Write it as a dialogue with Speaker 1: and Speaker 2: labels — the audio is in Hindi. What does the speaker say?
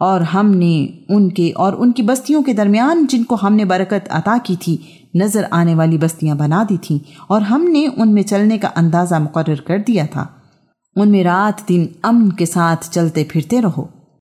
Speaker 1: और हमने उनके और उनकी बस्तियों के दरमियान जिनको हमने बरकत अता की थी, नज़र आने वाली बस्तियाँ बना दी थीं और हमने उनमें चलने का अंदाज़ा मुकर कर दिया था। उनमें रात दिन अमन के साथ चलते फिरते रहो।